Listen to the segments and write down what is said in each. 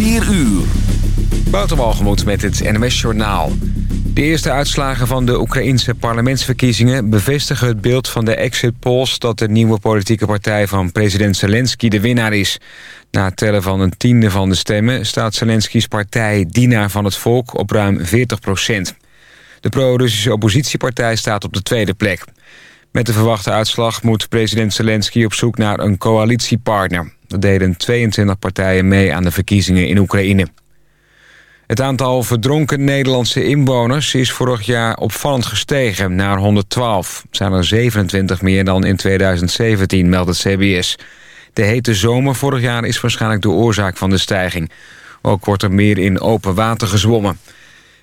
4 uur. Wouter met het NMS Journaal. De eerste uitslagen van de Oekraïnse parlementsverkiezingen... bevestigen het beeld van de exit polls... dat de nieuwe politieke partij van president Zelensky de winnaar is. Na tellen van een tiende van de stemmen... staat Zelensky's partij Dienaar van het Volk op ruim 40 procent. De pro-Russische oppositiepartij staat op de tweede plek. Met de verwachte uitslag moet president Zelensky op zoek naar een coalitiepartner. Er deden 22 partijen mee aan de verkiezingen in Oekraïne. Het aantal verdronken Nederlandse inwoners is vorig jaar opvallend gestegen naar 112. Het zijn er 27 meer dan in 2017, meldt het CBS. De hete zomer vorig jaar is waarschijnlijk de oorzaak van de stijging. Ook wordt er meer in open water gezwommen.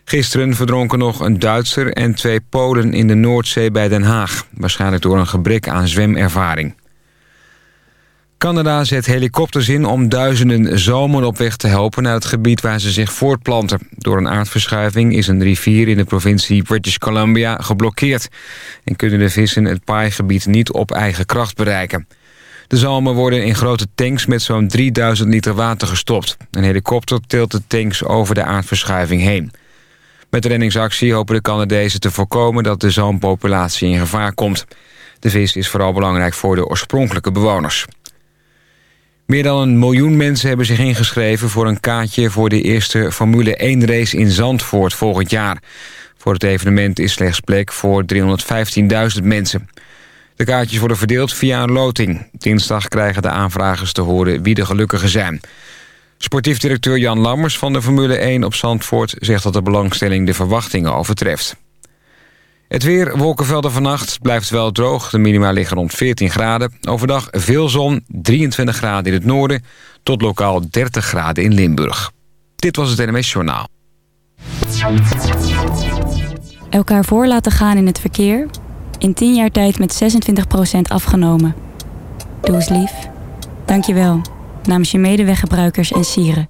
Gisteren verdronken nog een Duitser en twee Polen in de Noordzee bij Den Haag. Waarschijnlijk door een gebrek aan zwemervaring. Canada zet helikopters in om duizenden zalmen op weg te helpen... naar het gebied waar ze zich voortplanten. Door een aardverschuiving is een rivier in de provincie British Columbia geblokkeerd... en kunnen de vissen het paaigebied niet op eigen kracht bereiken. De zalmen worden in grote tanks met zo'n 3000 liter water gestopt. Een helikopter tilt de tanks over de aardverschuiving heen. Met de reddingsactie hopen de Canadezen te voorkomen dat de zalmpopulatie in gevaar komt. De vis is vooral belangrijk voor de oorspronkelijke bewoners. Meer dan een miljoen mensen hebben zich ingeschreven voor een kaartje... voor de eerste Formule 1-race in Zandvoort volgend jaar. Voor het evenement is slechts plek voor 315.000 mensen. De kaartjes worden verdeeld via een loting. Dinsdag krijgen de aanvragers te horen wie de gelukkigen zijn. Sportief directeur Jan Lammers van de Formule 1 op Zandvoort... zegt dat de belangstelling de verwachtingen overtreft. Het weer, wolkenvelden vannacht, blijft wel droog. De minima liggen rond 14 graden. Overdag veel zon, 23 graden in het noorden... tot lokaal 30 graden in Limburg. Dit was het NMS Journaal. Elkaar voor laten gaan in het verkeer... in 10 jaar tijd met 26% afgenomen. Doe eens lief. Dank je wel. Namens je medeweggebruikers en sieren.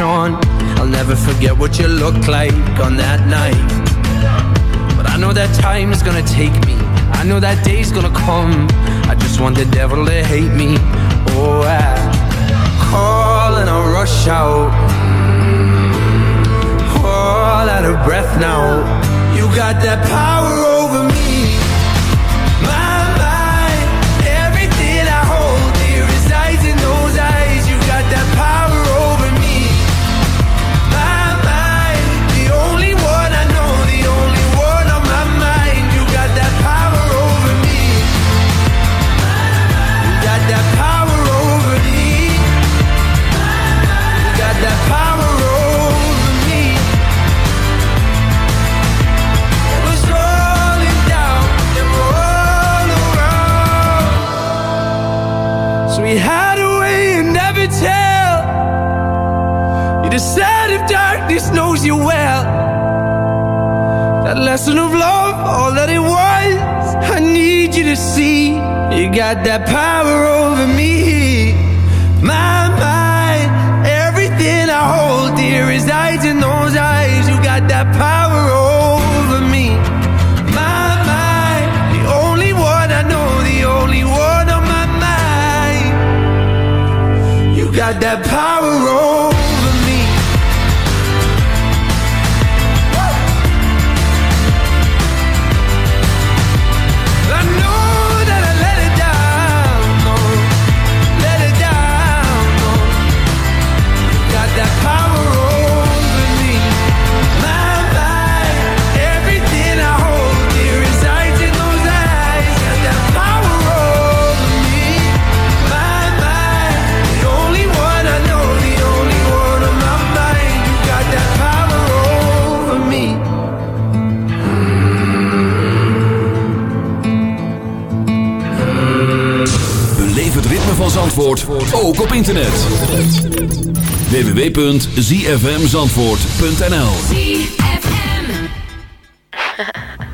I'll never forget what you looked like on that night. But I know that time is gonna take me. I know that day's gonna come. I just want the devil to hate me. Oh, I call and I rush out. All out of breath now. You got that power www.zfmzandvoort.nl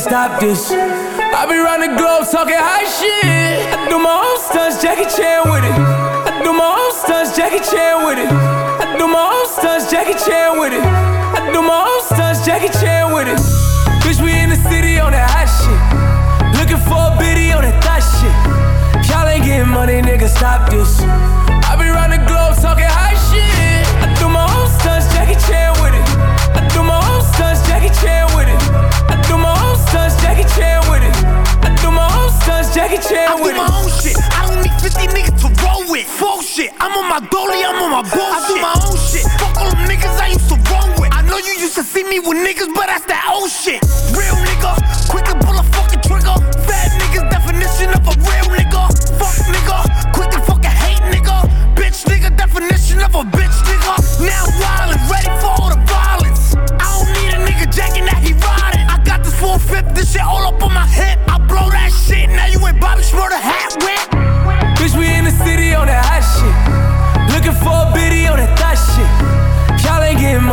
stop this. I'm on my bullshit. I do my own shit. Fuck all them niggas I used to run with. I know you used to see me with niggas, but that's that old shit. Real nigga, quick to pull a fucking trigger. Fat niggas, definition of a real nigga. Fuck nigga, quick to fucking hate nigga. Bitch nigga, definition of a bitch nigga. Now wildin', ready for all the violence. I don't need a nigga jacking that he riding. I got this 450, this shit all up on my hip. I blow that shit, now you ain't Bobby Shmurda hat with.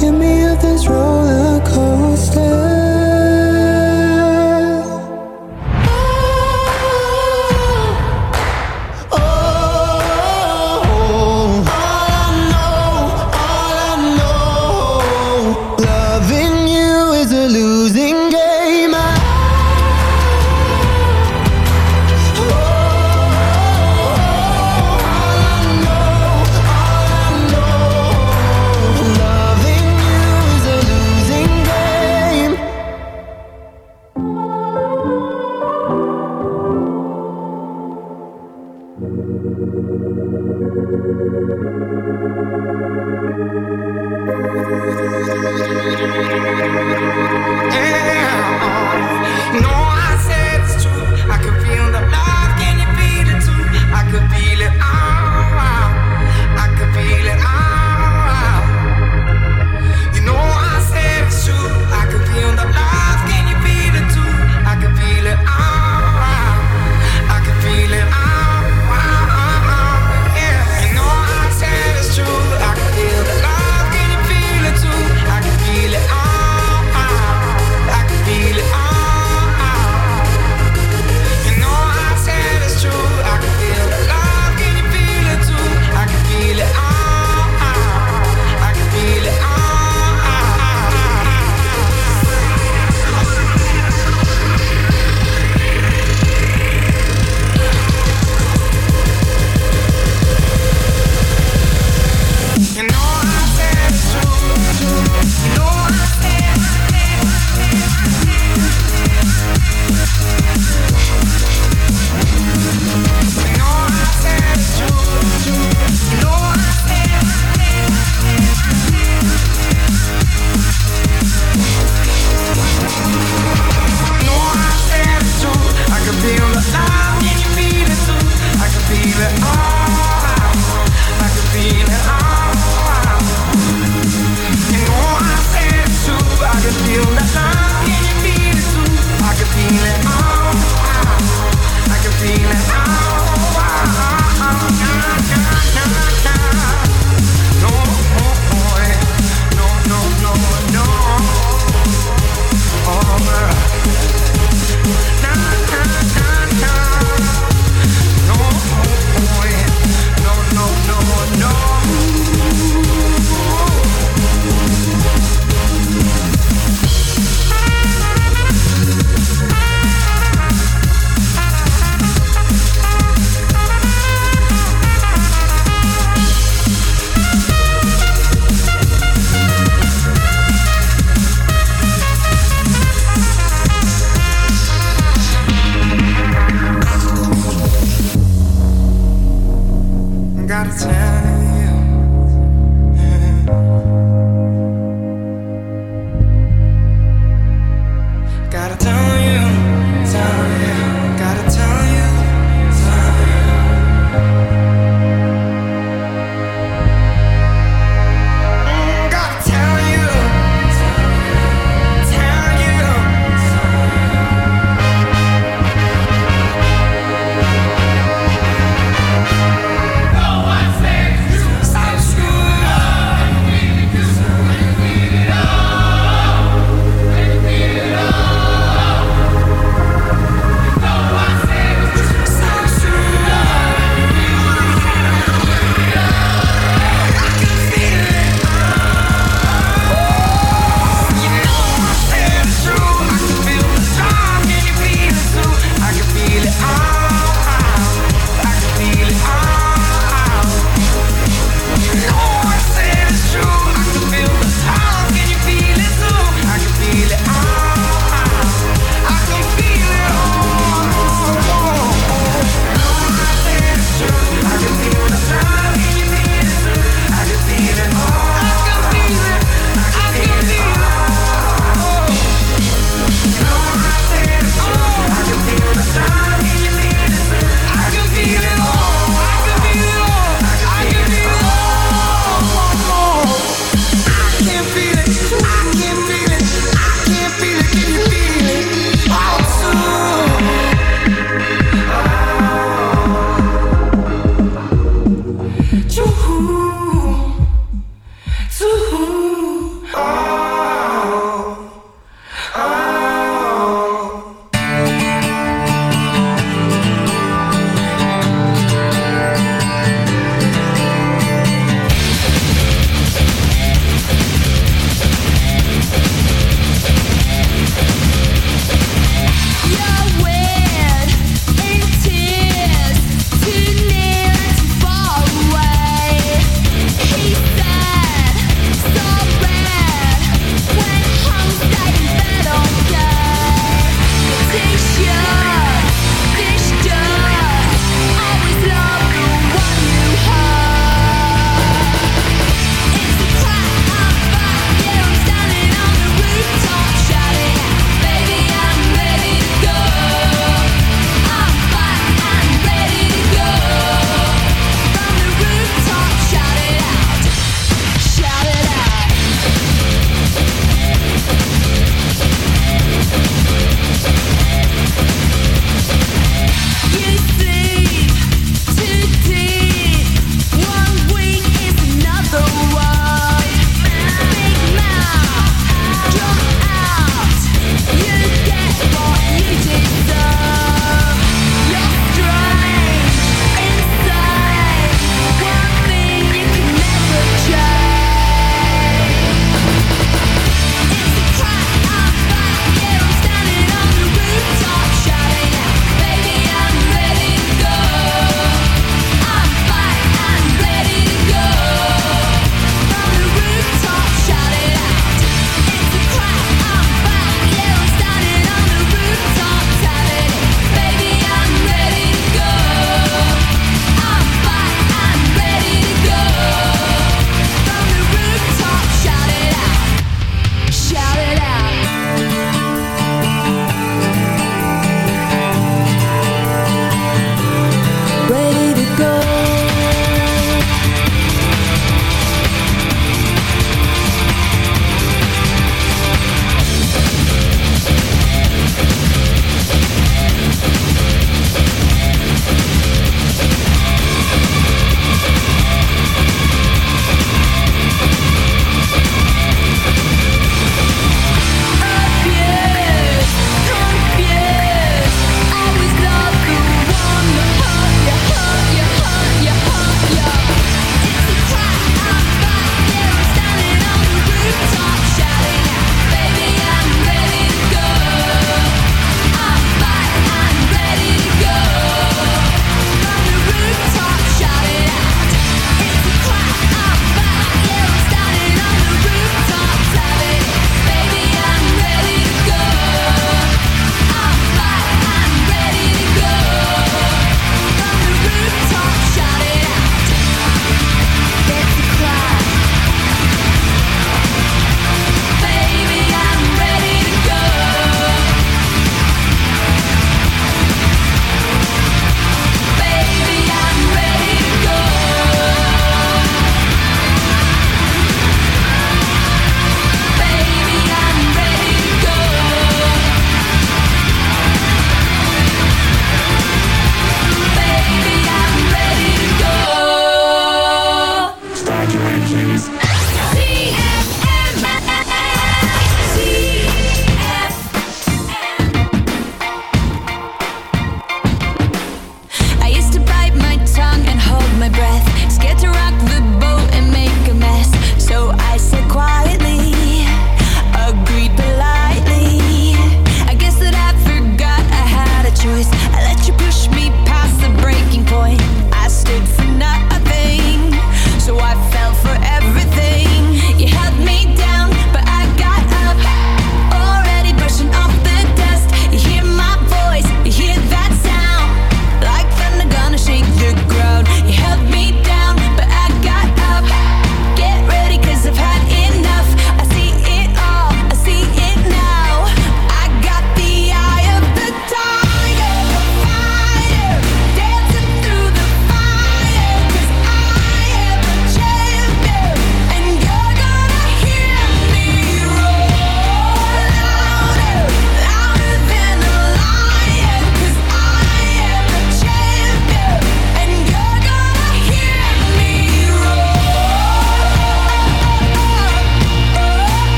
Give me if this road.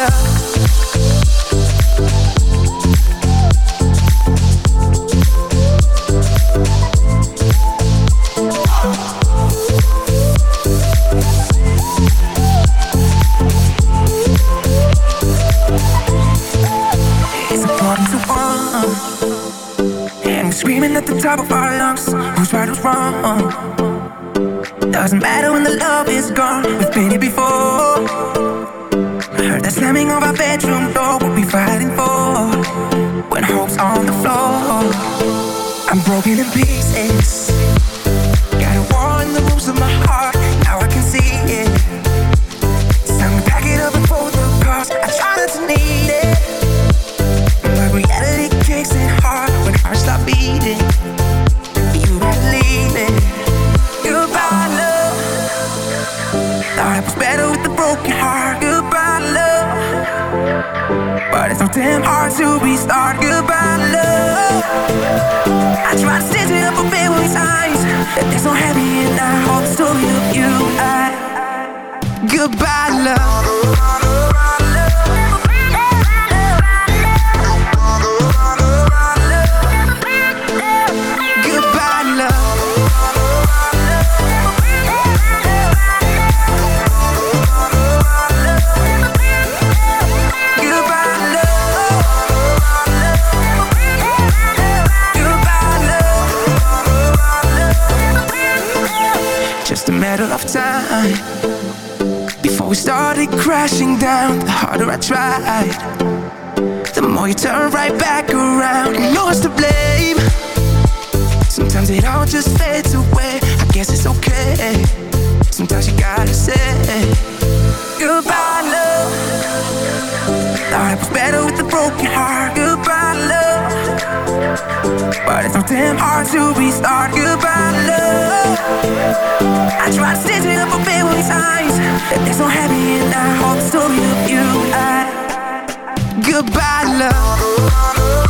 Yeah. back around. And no one's to blame. Sometimes it all just fades away. I guess it's okay. Sometimes you gotta say Goodbye, love. Thought it was better with a broken heart. Goodbye, love. But it's so damn hard to restart. Goodbye, love. I tried to stitch it up a billion times. There's no happy in I hope so story of you. I goodbye, love.